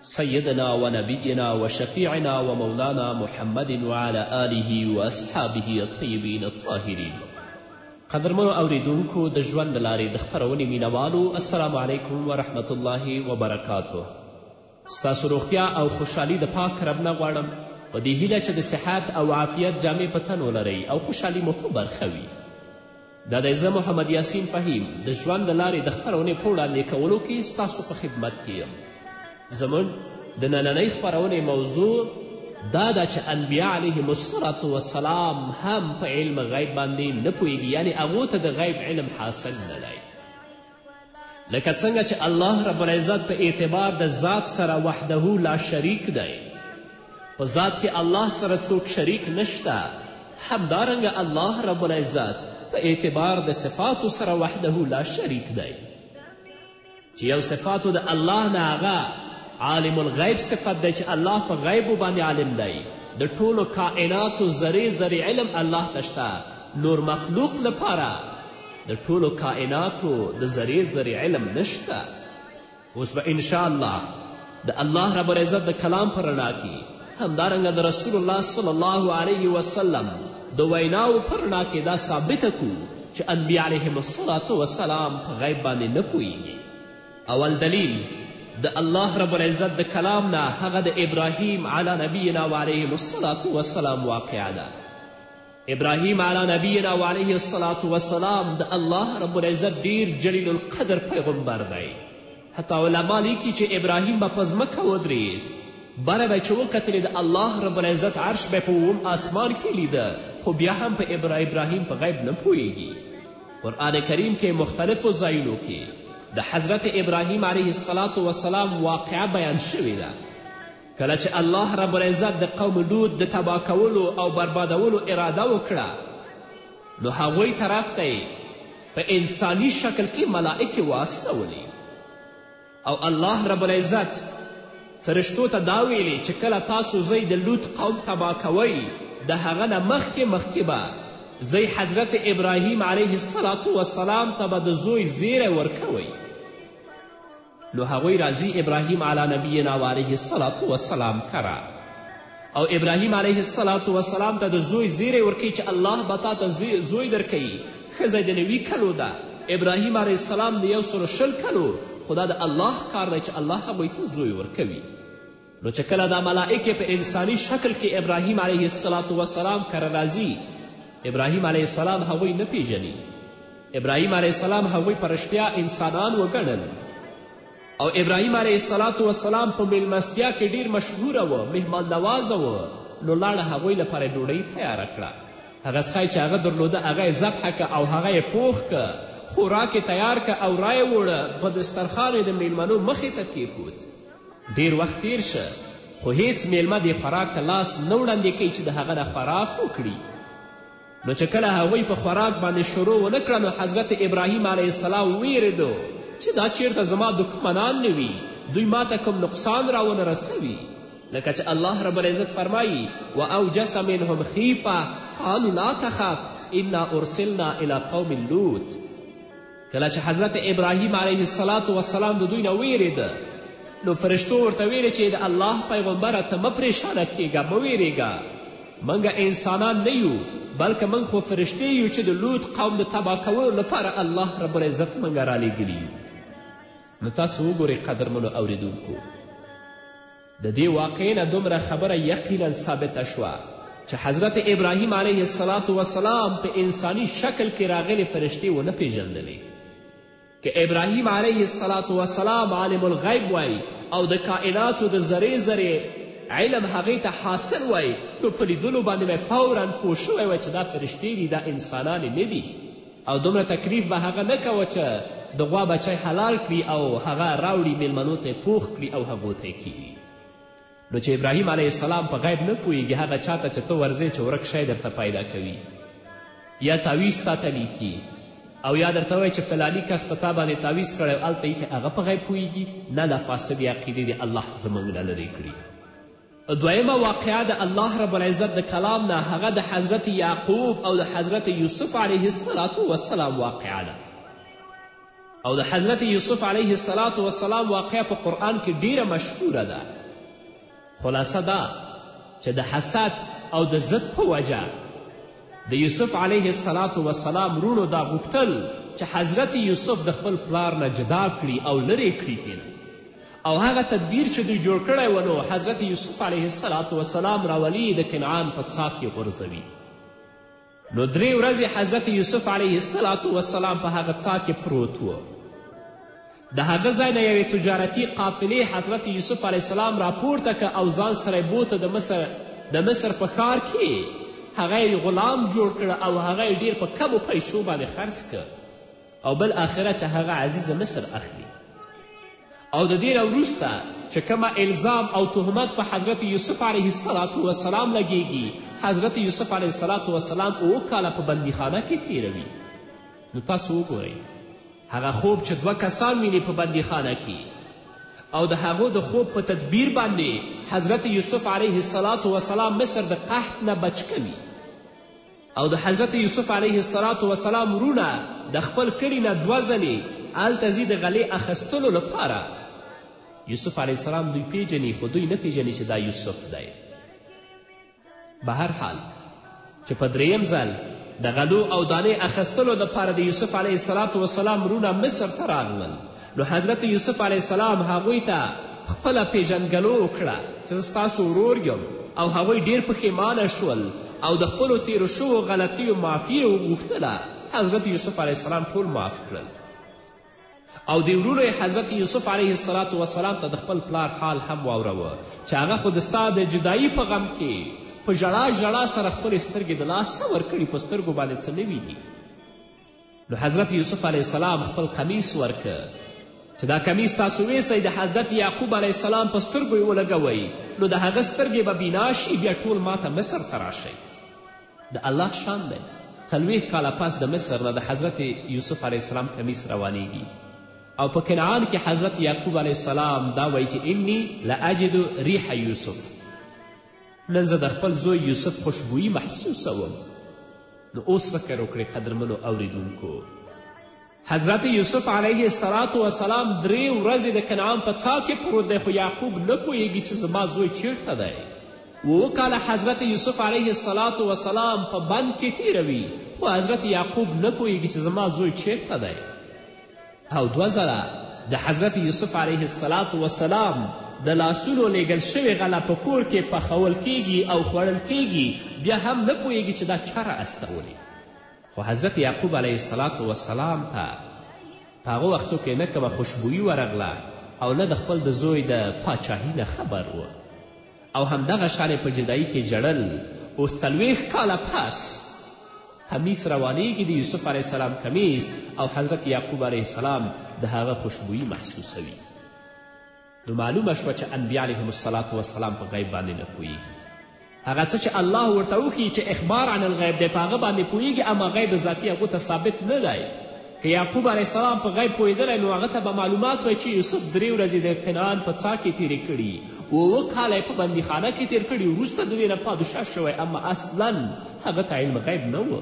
سيدنا ونبينا وشفيعنا ومولانا محمد وعلى آله واصحابه الطيبين الطاهرين قدرمنو اوریدونکو د ژوند لارې د خپرونې مینوالو السلام علیکم ورحمت الله وبرکاته ستاسو روغتیا او خوشحالی د پاک رب نه غواړم په دې هیله چې د صحت او عافیت جامې په تن ولرئ او خوشحالي مو هم برخه وي دا دی زه محمد یاسین فهیم د ژوند د لارې د خپرونې په وړاندې کولو کې ستاسو په خدمت کې یم زموږ د نننۍ خپرونې موضوع دا ده چې انبیا علیهم الصلات وسلام هم په علم غیب باندې نه پوهېږي یعنې هغو ته د غیب علم حاصل نه دی لکه څنګه چې الله رب العزت په اعتبار د ذات سره وحده لا شریک دی په ذات کې الله سره څوک شریک نشته همدارنګه الله رب العزت په اعتبار د صفاتو سره وحده لا شریک دی چې یو صفاتو د الله نه هغه عالم الغیب صفت دی چې الله په غیبو باندې عالم دی د ټولو کائناتو ذرې ذرې علم الله ته شته نور مخلوق لپاره د ټولو کائناتو د ذرې ذرې علم نشته اوس به انشاءالله د الله رب العزت د کلام په رڼا کې همدارنګه د رسول الله صلی الله علیه وسلم د ویناو په رڼا کې دا ثابته کړو چې انبیا علیهم الصلاة وسلام په غیب باندې نه پوهیږي اول دلیل د الله رب العزت د کلام نه هغه د ابراهیم علی نبینا و علیهم الصلاة وسلام واقعه ده ابراهیم علی نبینا و علیه الصلاة والسلام د الله رب العزت ډیر جلیل القدر پیغمبر دی حتی علما لیکي چې ابراهیم به په ځمکه ودرید بره به چې وکتلې د الله رب العزت عرش به په اووم آسمان کې لیده خو بیا هم په ابراهیم په غیب نه پوهیږي قرآن کریم کې مختلفو ځایونو کې د حضرت ابراهیم علیه السلام واقعه بیان شوې ده کله چې الله رب العزت د قوم لوط د تباه کولو او بربادولو اراده وکړه نو هغوی طرف ته په انساني شکل کې ملائکې واستولې او الله رب العزت فرشتو ته دا ویلې چې کله تاسو زی د لوط قوم تباه کوئ د هغه نه مخکې مخکې به زی حضرت ابراهیم علیه السلام ته به د زوی زیری ورکوئ نو هغوی راځي ابراهیم علی نبینا و علیه الصلاة والسلام کره او ابراهیم علیه الصلاة والسلام ته د زوی زیری ورکوي چې الله به تا ته زوی درکوي ښځه د نوي کلو ده ابراهیم علیه السلام د یو سلو شل کلو خو دا د الله کار دی چې الله هغوی ته زوی ورکوي نو چې کله دا ملائکې په انساني شکل کې ابراهیم علیه السلام کره راځي ابراهیم علیه السلام هغوی نه پیژني ابراهیم علیه السلام هغوی په رښتیا انسانان وګڼل او ابراهیم علیه السلام په میلمستیا کې ډیر مشهوره و مهمان نوازه و نو لاړه هغوی لپاره ډوډۍ تیاره کړه هغه سخی چې هغه درلوده هغه یې ذبحه که او هغه یې پوخ که خوراک یې تیار که او رایې وړه په دسترخوان یې د میلمنو مخې ته کیښود ډېر وخت تېر شه خو هیڅ میلمه دې خوراک ته لاس نه وړاندې کوي چې د هغه نه خوراک وکړي نو چې کله هغوی په خوراک باندې شروع ونه کړه نو حضرت ابراهیم علیه السلام ویرېدو چې دا چیرته زما دښمنان نه وي دوی ما ته کوم نقصان راونه رسوي لکه چې الله رب العزت فرمایي و اوجس منهم خیفه قالو لا تخف انا ارسلنا الی قوم لوط کله چې حضرت ابراهیم علیه السلام وسلام د دوی نه ویرېده نو فرشتو ورته ویلې چې د الله پیغمبره ته مه پریشانه کیږه مه ویرېږه موږ انسانان نه یو بلکې موږ خو فرشتې یو چې د لوط قوم د تباه کولو لپاره الله رب العزت موږ رالیږلي نو تاسو وګورئ قدرمنو اوریدونکو د دې واقعې نه دومره خبره یقینا ثابته شوه چې حضرت ابراهیم علیه السلام وسلام په انساني شکل کې راغلې فرشتې ونه پیژندلې که ابراهیم علیه السلام وسلام عالم الغیب وای او د کائناتو د ذرې ذرې علم هغې ته حاصل وای نو په لیدلو باندې به فورا پوه شوی وای چې دا فرشتې دي دا انسانانې نه دي او دومره تکلیف به هغه نه کوه چه د غوا بچی حلال کړي او هغه راوړي میلمنو ته پوخ کړي او هغو ته یې کیږي نو چې ابراهیم علیه السلام په غیب نه پوهیږي هغه چا ته چې ته ورځې چې ورک شی درته پیدا کوي یا تعویز تا ته لیکي او یا درته وایي چې فلانی کس په تا باندې تعویز کړی او هلته ایښی هغه په غیب پوهیږي نه دا فاسدې عقیدې دې الله زموږ نه لرې کړي دویمه واقعه د الله رب العزت د کلام نه هغه د حضرت یعقوب او د حضرت یوسف علیه السلام وسلام واقعه ده او د حضرت یوسف علیه السلام وسلام واقعه په قرآن کې ډیره مشهوره ده خلاصه دا چې د حسد او د ضد په وجه د یوسف علیه السلام وسلام رونو دا غوښتل چې حضرت یوسف د خپل پلار نه جدا کړي او لرې کړي تینه او هغه تدبیر چې دوی جوړ کړی و نو حضرت یوسف علیه السلام راولي د کنعان په څا کې غورځوي نو درې ورځې حضرت یوسف علیه السلام په هغه څا کې پروت و د هغه ځای نه یوې تجارتي قافلې حضرت یوسف علیه السلام راپورته که او ځان سره بوته د مصر د مصر په ښار کې هغه غلام جوړ کړه او هغه ډیر په کمو پیسو باندې خرڅ کړ او بل اخره چې هغه عزیز مصر اخلي او د دې وروسته چې کومه الزام او تهمت په حضرت یوسف علیه السلام وسلام لګیږي حضرت یوسف علیه السلام وسلام اوه کاله په بندیخانه کې تیروي نو تاسو وګورئ هغه خوب چې دوه کسان ویني په بندیخانه کې او د هغو د خوب په تدبیر باندې حضرت یوسف علیه السلام وسلام مصر د قحط نه بچ کوي او د حضرت یوسف علیه الصلاة وسلام وروڼه د خپل کلي نه دوه ځلې هلته ځي د غلې اخیستلو لپاره یوسف علیه السلام دوی پیژني خو دوی نه پیژني چې دا یوسف دی به هر حال چې په دریم ځل د غلو او دانې اخیستلو دپاره د یوسف علیه السلام وسلام وروڼه مصر ته راغلل نو حضرت یوسف علیه السلام هغوی ته خپله پیژندګلو وکړه چې زه ستاسو ورور یم او هغوی ډیر پښیمانه شول او د خپلو تیرو شوو غلطیو معافي یې وغوښتله حضرت یوسف علیه السلام ټول معاف کړل او د وروڼو حضرت یوسف علیه السلام وسلام ته د خپل پلار حال هم واوروه چې هغه خو د ستا د جدایي په غم کې په ژړا ژړا سره خپلې سترګې د لاس څه ورکړي په سترګو باندې څه نه ویني نو حضرت یوسف علیه السلام خپل کمیس ورکه چې دا کمیس تاسو ویسئ د حضرت یعقوب علیه السلام په سترګو یې ولګوئ نو د هغه سترګې به بینا شي بیا ټول ما ته مصر ته راشئ د الله شان دی څلوېښت کاله پس د مصر نه د حضرت یوسف علیه السلام کمیس روانیږي او په کنعان کې حضرت یعقوب علیه السلام دا وایي چې انی لاجد ریح یوسف نن زه د خپل زوی یوسف خوشبویي محسوسوم نو اوس فکر وکړئ قدرمنو اوریدونکو حضرت یوسف علیه السلام وسلام درې ورځې د کنعان په څا کې پروت دی خو یعقوب نه پوهیږي چې زما زوی چیرته دی اووه کاله حضرت یوسف علیه السلام وسلام په بند کې تیروي خو حضرت یعقوب نه پوهیږي چې زما زوی چیرته دی او دوه ځله د حضرت یوسف علیه السلام وسلام د لاسونو لیږل شوې غله په کور کې پخول کیږي او خوړل کیږي بیا هم نه پوهیږي چې دا چا را استولې خو حضرت یعقوب علیه السلام وسلام ته په هغه وختو کې نه کومه خوشبویي ورغله او نه د خپل د زوی د پاچاهي نه خبر و او همدغه شان یې په جدایي کې ژړل اوس څلوېښت کاله پس قمیص روانیږي د یوسف علیه السلام کمیس او حضرت یعقوب علیه السلام د هغه خوشبویي محسوسوي نو معلومه شوه چې انبیا علیهم الصلاة وسلام په غیب باندې نه پوهیږي هغه څه چې الله ورته وښیي چې اخبار عن الغیب دی په هغه باندې پوهیږي اما غیب ذاتي هغو ته ثابت نه دی که یعقوب علیه السلام په غیب پوهېدلی نو هغه ته به معلومات وای چې یوسف درې ورځې د کنعان په څاه کې تېرې کړي اووه کاله یې په بندیخانه کې تېر کړي وروسته د دې نه پادشاه شوی اما اصلا هغه ته علم غیب نه و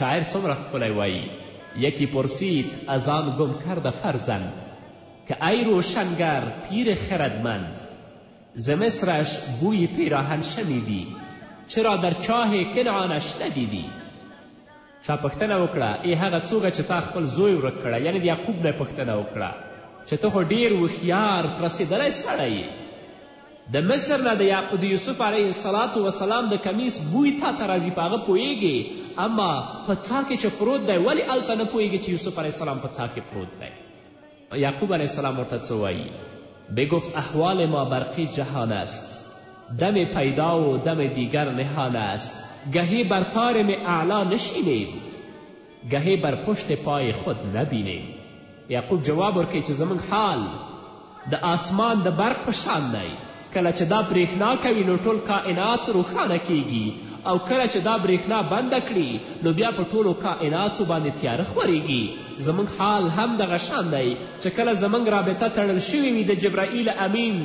شاعر څومره ښکلی وایي یکی پرسید از آن گم کرده فرزند که ای روشنگر پیر خردمند ز مصرش بوی پیراهن شنیدی چرا در چاه کنعانش ندیدی چا پوښتنه وکړه، ای هغه څوګه چې تا خپل زوی ورک کړی، یعنې د یعقوب نه یې پوښتنه وکړه چې ته خو ډېر هوښیار رسېدلی سړی یې، د مصر نه د یعقوب د یوسف علیه السلام وسلام د کمیس بوی تا ته راځي، په هغه پوهېږې، اما په څاه کې چې پروت دی ولې هلته نه پوهېږې چې یوسف علیه السلام په څاه کې پروت دی؟ یعقوب علیه السلام ورته څه وایی؟ بگفت احوال ما برقی جهان است دم پیدا و دم دیگر نهان است گهی بر طارم اعلا نشینیم گهی بر پشت پای خود نبینیم یعقوب جواب ورکوي چې زموږ حال د آسمان د برق په شان دی کله چې دا برېښنا کوي نو ټول کائنات روښانه کېږي او کله چې دا برېښنا بنده کړي نو بیا په ټولو کائناتو باندې تیاره خورېږي زموږ حال هم دغه شان دی چې کله زموږ رابطه تړل شوې وي د جبرائیل امین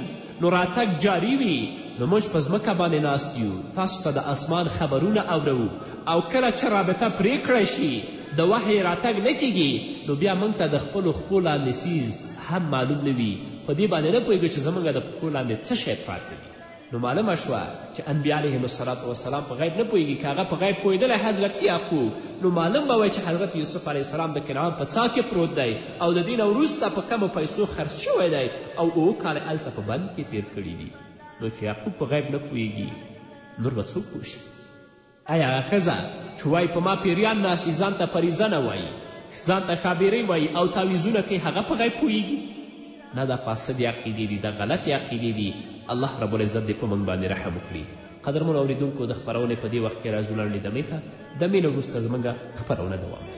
نو راتګ جاري وي نو موږ په ځمکه باندې ناست یو تاسو ته د اسمان خبرونه اورو او کله چې رابطه پرې کړی شي د وحی راتګ نه کیږي نو بیا موږ ته د خپلو خپو لاندې څیز هم معلوم نه وي په دې باندې نه پوهېږو چې زموږ د پښو لاندې څه شی پراته دي نو معلومه شوه چې انبیا علیهم الصلات وسلام په غیب نه پوهېږي که هغه په غیب پوهېدلی حضرت یعقوب نو معلوم به وای چې حضرت یوسف علیه السلام د کنعان په څا کې پروت دی او د دې نه وروسته په کمو پیسو خرڅ شوی دی او اوو کاله هلته په بند کې تیر کړي دي نو چې یعقوب په غیب نه پوهېږي نور به څوک پوه شي ایا هغه ښځه چې وایي په ما پیریان ناست دي ځان ته پریزنه وایي ځان ته ښابیرۍ وایي او تعویزونه کوي هغه په غیب پوهیږي نه دا فاسدې عقیدې دي دا غلطې عقیدې دي الله رب العزت دې په موږ باندې رحم وکړي قدرمنو اورېدونکو د خپرونې په دې وخت کې راځو لنډې دمې ته دمې نه وروسته زموږ خپرونه دوام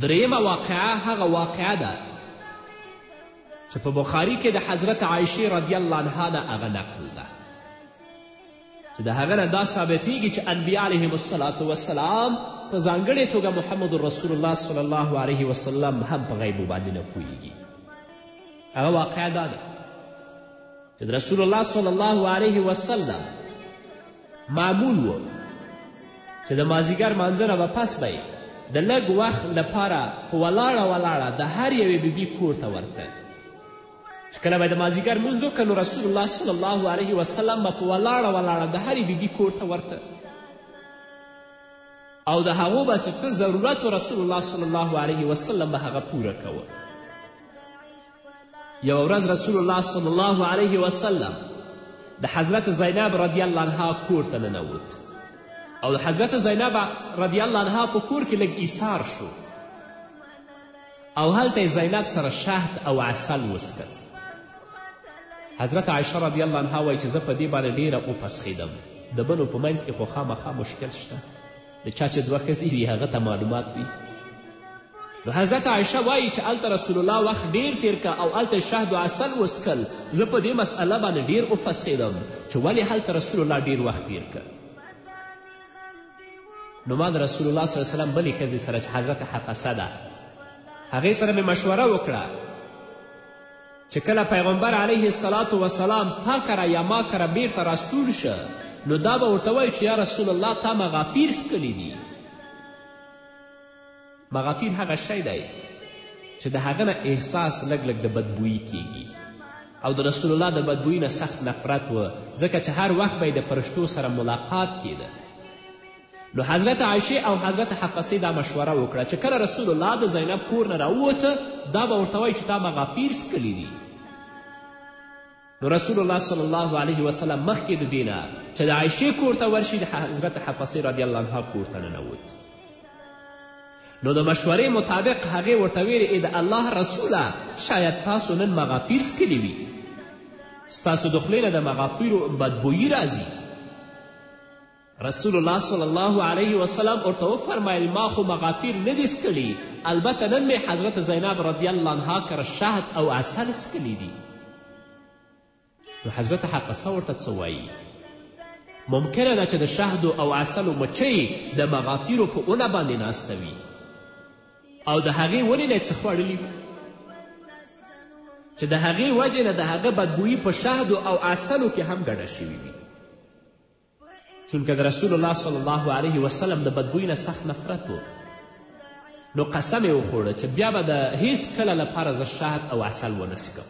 درېیمه واقعه هغه واقعه ده چې په بخاري کې د حضرت عایشې رضی الله عنها نه هغه نقل ده چې د هغه نه دا ثابتیږي چې انبیا علیهم الصلاة وسلام په ځانګړې توګه محمد رسول الله صلی الله علیه وسلم هم په غیبو باندې نه پوهیږي هغه واقعه دا ده چې رسول الله صلی الله علیه وسلم معمول و چې د مازیګر مانځه نه به پس به د لږ وخت لپاره په ولاړه ولاړه د هر یوې بیبي کور ته ورته چې کله به د مازیګر لمونځ وکړه نو رسول الله صلی الله علیه وسلم به په ولاړه ولاړه د هرې بیبي کور ته ورته او د هغو به چې څه ضرورت و رسول الله صلی الله علیه وسلم به هغه پوره کوه یوه ورځ رسول الله صلی الله علیه وسلم د حضرت زینب رضی الله عنها کور ته ننوت او د حضرت زینب رضی الله عنها په کور کې لږ ایثار شو او هلته یې زینب سره شهد او عسل وسکل حضرت عایشه رضی الله عنها وایي چې زه په دې باندې ډیره وپسخېدم د بنو په منځ کې خو خامخا مشکل شته د چا چې دوه ښځې وي هغه ته معلومات وي نو حضرت عایشه وایي چې هلته رسول الله وخت ډیر تیر که او هلته شهد و عسل وسکل زه په دې مسئله باندې ډیر وپسېدم چې ولې هلته رسول الله ډیر وخت تیر که نو ما د رسول الله صلی وسلم بلې ښځې سره چې حضرت حفصه ده هغې سره مې مشوره وکړه چې کله پیغمبر علیه الصلاة وسلام پاکره یا ماکره بیرته راستون شه نو دا به ورته وایي چې یا رسول الله تا مغافیر څکلي دي مغافیر هغه شی دی چې د هغه نه احساس لږ لږ د بدبویي کیږي او د رسول الله د بدبویي نه سخت نفرت و ځکه چې هر وخت به د فرشتو سره ملاقات کیده نو حضرت عایشې او حضرت حفصې دا مشوره وکړه چې کله رسول الله د زینب کور نه راووته دا به ورته وایي چې تا مغافیر څکلي دي نو رسول الله صلی الله علیه وسلم مخکې د دې نه چې د عایشې کور ته ورشي د حضرت حفصې رضی الله عنها کور ته ننوت نو د مشورې مطابق هغې ورته ویلې ای د الله رسوله شاید تاسو نن مغافیر څکلي وي ستاسو د خولې نه د مغافیرو بدبویي راځي رسول الله صلی الله علیه وسلم ورته وفرمایل ما خو مغافیر نه دي څکلي البته نن مې حضرت زینب رضی الله عنها کره شهد او عسل څکلي دي نو حضرت حفصه ورته څه وایي ممکنه ده چې د شهدو او عسلو مچۍ د مغافیرو په اونه باندې ناسته وي او د هغې ولې نه څه خوړلي وي چې د هغې وجې نه د هغه بدبویي په شهدو او عسلو کې هم ګډه شوي وي چونکه د رسول الله صلی الله علیه وسلم د بدبوی نه سخت نفرت و نو قسم یې وخوړه چې بیا به د هیڅ کله لپاره زه شهد او عسل ونه څکم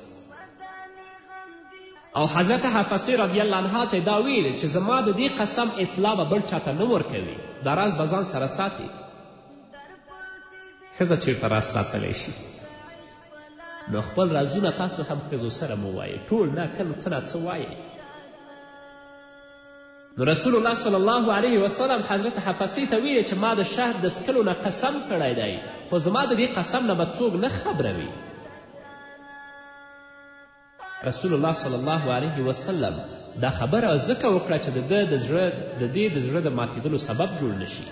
او حضرت حفصه رضی الله عنها ته دا ویل چې زما د دې قسم اطلاع به بل چاته نه ورکوي دا راز به ځان سره ساتي ښځه چیرته راز ساتلی شي نو خپل رازونه تاسو هم ښځو سره مو وایې ټول نه کله څه نه څه وایې نو رسول الله صلی الله علیه وسلم حضرت حفصې ته ویې چې ما د شهد د څکلو نه قسم کړی دی خو زما د دې قسم نه به څوک نه خبروي رسول الله صلی الله علیه وسلم دا خبره ځکه وکړه چې د ده د زړه د دې د زړه د ماتېدلو سبب جوړ نشي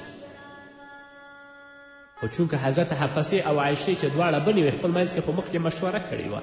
خو چونکه حضرت حفصې او عایشې چې دواړه بنې وې خپل منځ کې خو مخکې مشوره کړې وه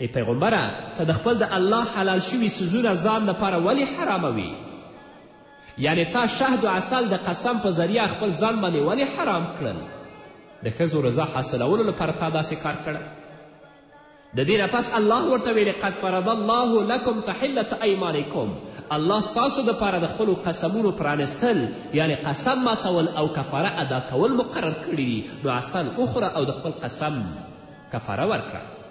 ای پیغمبره ته د خپل د الله حلال شوي څیزونه ځان لپاره ولې حراموي یعنې تا شهد و عسل د قسم په ذریعه خپل ځان باندې ولې حرام کړل د ښځو رضا حاصلولو لپاره تا داسې کار کړی د دې نه پس الله ورته ویلې قد فرض الله لکم تحلت ایمانکم الله ستاسو دپاره د خپلو قسمونو پرانستل یعنې قسم ماتول او کفاره ادا کول مقرر کړي دي نو عسل وخوره او د خپل قسم کفاره ورکړه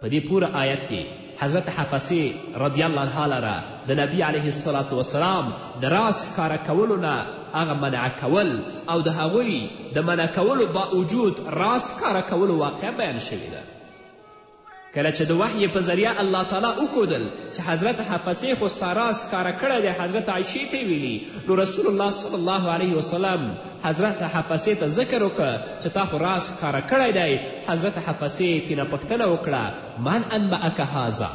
په دې پوره آیت کې حضرت حفصې رضی الله عنها لره د نبي علیه الصلاة والسلام د راز ښکاره کولو نه هغه منع کول او د هغوی د منع کولو باوجود راز ښکاره کولو واقع بیان شوې ده کله چې د وحی په ذریعه الله تعالی وښودل چې حضرت حفصې خو ستا راز ښکاره کړی دی حضرت عایشې ته ویلي نو رسول الله صلی الله علیه وسلم حضرت حفصې ته ذکر وکړ چې تا خو راز ښکاره کړی دی حضرت حفصې تینه پوښتنه وکړه من انبعک هذا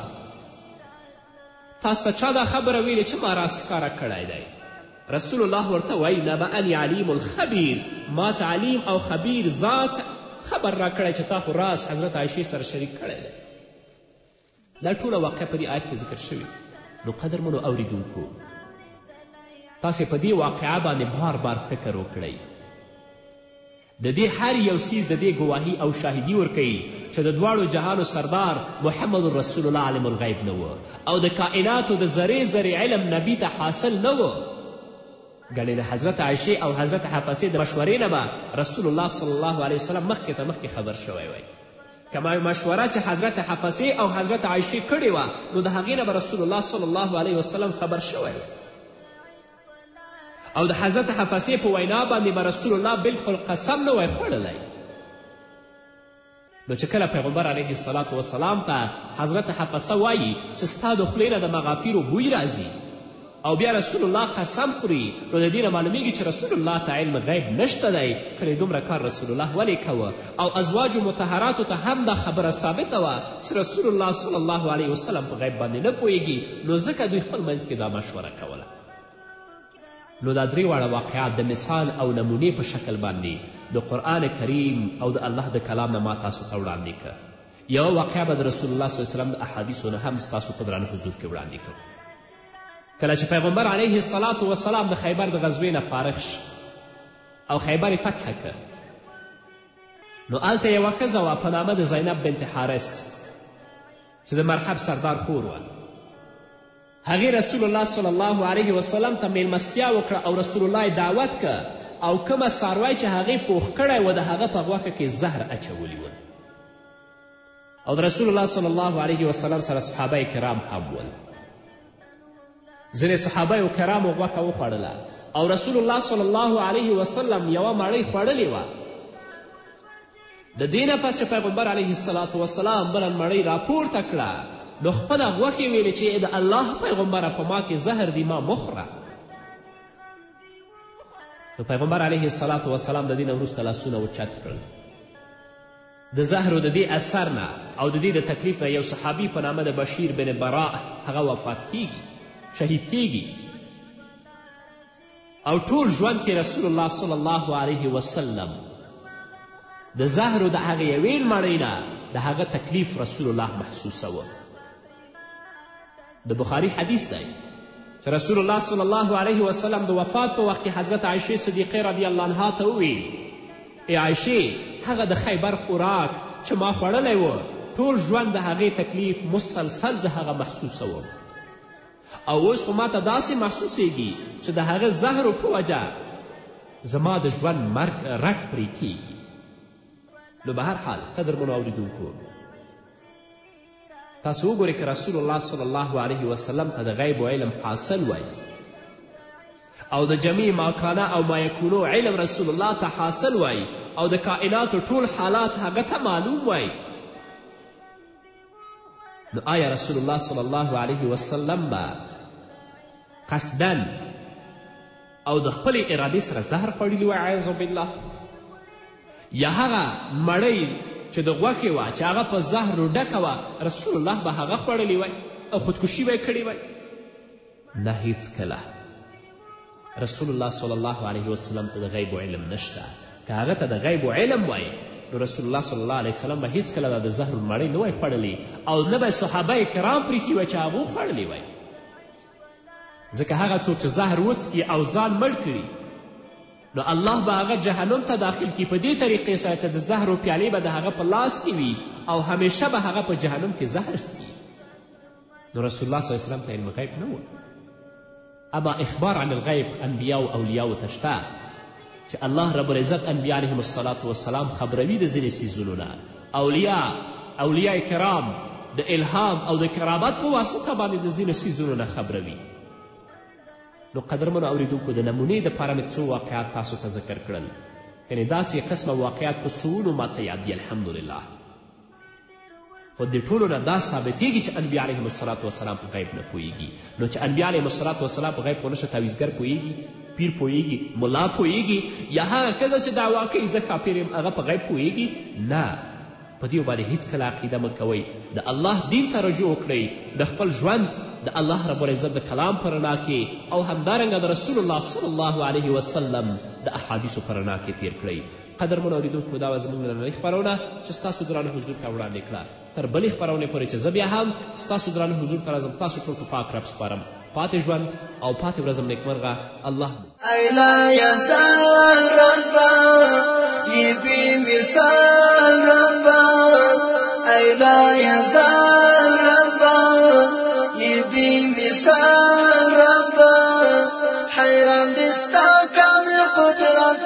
تاسو ته چا دا خبره ویلې چې ما راز ښکاره کړی دی رسول الله ورته وایي نبعنی علیم الخبیر ما ته علیم او خبیر ذات خبر راکړی چې تا خو راز حضرت عایشې سره شریک کړی دی دا ټوله واقع په دې آیت کې ذکر شوې نو قدرمنو اوریدونکو تاسې په دې واقعه باندې بار بار فکر وکړئ د دې هر یو سیز د دې ګواهي او شاهدي ورکوي چې د دواړو جهانو سردار محمد رسول الله عالم الغیب نه و او د کائناتو د ذرې ذرې علم نبی ته حاصل نه و ګڼې د حضرت عایشې او حضرت حفصې د مشورې نه به رسول الله صلی الله علیه وسلم مخکې ته مخکې خبر شوی وای کومه مشوره چې حضرت حفصې او حضرت عایشې کړې وه نو د هغې نه به رسول الله صلی الله علیه وسلم خبر شوی او د حضرت حفصې په وینا باندې به رسول الله بلکل قسم نه وای خوړلی نو چې کله پیغمبر علیه السلام وسلام ته حضرت حفصه وایي چې ستا د خولې نه د مغافیرو بوی راځي او بیا رسول الله قسم خوري نو د دې نه معلومیږي چې رسول الله ته علم غیب نشته دی کړی دومره کار رسول الله ولې کوه او ازواجو مطهراتو ته هم دا خبره ثابته وه چې رسول الله صلی الله علیه وسلم په غیب باندې نه پوهیږي نو ځکه دوی خپل منځ کې دا مشوره کوله نو دا درې واړه واقعات د مثال او نمونې په شکل باندې د قرآن کریم او د الله د کلام نه ما تاسو ته وړاندې که یوه واقعه به د رسول الله صلی وسلم د احادیثو نه هم ستاسو په درانه حضور کې وړاندې کوم کله چې پیغمبر علیه الصلاة وسلام د خیبر د غزوې نه فارغ شو او خیبر یې فتحه کړ نو هلته یوه ښځه وه په نامه د زینب بنت حارس چې د مرحب سردار خور وه هغې رسول الله صلی الله علیه وسلم ته میلمستیا وکړه او رسول الله یې دعوت که او کومه څاروی چې هغې پوخ کړی و د هغه په غوښه کې زهر اچولی و او د رسول الله صلی الله علیه وسلم سره صحابه کرام هم ول ځینې صحابه او کرامو غوښه وخوړله او رسول الله صلی الله علیه وسلم یوه مړۍ خوړلې وه د دې نه پس پیغمبر علیه السلام وسلام بله مړۍ راپورته کړه نو خپله غوښې ویلې چې د الله پیغمبره په ما کې زهر دی ما مخوره نو پیغمبر علیه السلام وسلام د دې نه وروسته لاسونه اوچت کړل د زهرو د دې اثر نه او د دې د تکلیف نه یو صحابي په نامه د بشیر بن براء هغه وفات کیږي شهید کیږي او ټول ژوند کې رسول الله صلی الله علیه وسلم د زهرو د هغې یوې لمړۍ نه د هغه تکلیف رسول الله محسوسوه د بخاري حدیث دی چې رسول الله صلی الله علیه وسلم د وفات په وخت کې حضرت عایشې صدیقې رضی الله عنها ته وویل ای عایشې هغه د خیبر خوراک چې ما خوړلی و ټول ژوند د هغې تکلیف مسلسل زه هغه محسوسوم او اوس خو ماته داسې محسوسیږي چې د هغه زهرو په وجه زما د ژوند مرګ رګ پرې کیږي نو به هر حال قدرمنو اوریدونکو تاسو وګورئ که رسول الله صلی الله علیه وسلم ته د غیب علم حاصل وای او د جمعی ماکانه او مایکونو علم رسول الله ته حاصل وای او د کائناتو ټول حالات هغه ته معلوم وای نو آیا رسول الله صلی الله علیه وسلم به قصدن او د خپلې ارادې سره زهر خوړلي وای عیاذ بالله یا هغه مړۍ چې د غوښې وه چې هغه په زهرو ډکه وه رسول الله به هغه خوړلې وای او خودکشي به یې کړې وای نه هیڅکله رسول الله صلی الله علیه وسلم ته د غیب علم نشته که هغه ته د غیب علم وایي نو رسول الله صلی الله علیه وسلم به هیڅکله دا د زهرو مړۍ نه وای خوړلې او نه به صحابه کرام پرېښي وای چې هغه وخوړلې وای ځکه هغه څوک چې زهر وسکي او ځان مړ کړي نو الله به هغه جهنم ته داخل کړي په دې طریقې سره چې د زهرو پیالې به د هغه په لاس کې وي او همیشه به هغه په جهنم کې زهر څکي نو رسول الله صلی وسلم ته علم غیب نه و اما اخبار عن الغیب انبیاو اولیاو ته شته چې الله رب العزت انبیا علیهم الصلاة والسلام خبروي د ځینې څیزونو نه اولیا اولیاء کرام د الهام او د کرامت په واسطه باندې د ځینو څیزونو نه خبروي نو قدرمنو اورېدونکو د نمونې دپاره مې څو واقعات تاسو ته ذکر کړل یعنې داسې قسمه واقعات په څوونو ماته یاد دي الحمدلله خو د ټولو نه دا ثابتېږي چې انبیا علیهم الصلاة وسلام په غیب نه پوهېږي نو چې انبیا علیهم الصلاة وسلام په غیب پوه نشه تعویزګر پوهېږي پیر پوهېږي ملا پوهېږي یا هغه ښځه چې دعوا کوي زه کاپیر یم هغه په غیب پوهېږي نه په دې باندې هیڅکله عقیده مه کوئ د الله دین ته رجوع وکړئ د خپل ژوند د الله رب العزت د کلام په رڼا کې او همدارنګه د رسول الله صلی الله علیه وسلم د احادیثو په رڼا کې تیر کړئ قدرمنو اوریدونکو دا وه زموږ نننۍ خپرونه چې ستاسو درانه حضور ته وړاندې کړه تر بلې خپرونې پورې چې زه بیا هم ستاسو درانه حضور ته راځم تاسو ټول په پاک رب سپارم پاتې ژوند او پاتې ورځم نیکمرغه الله ایلا یزال ربا ای بی مثال ربا ایلا یزال ربا ای بی مثال ربا حیران دستا کامل قدرت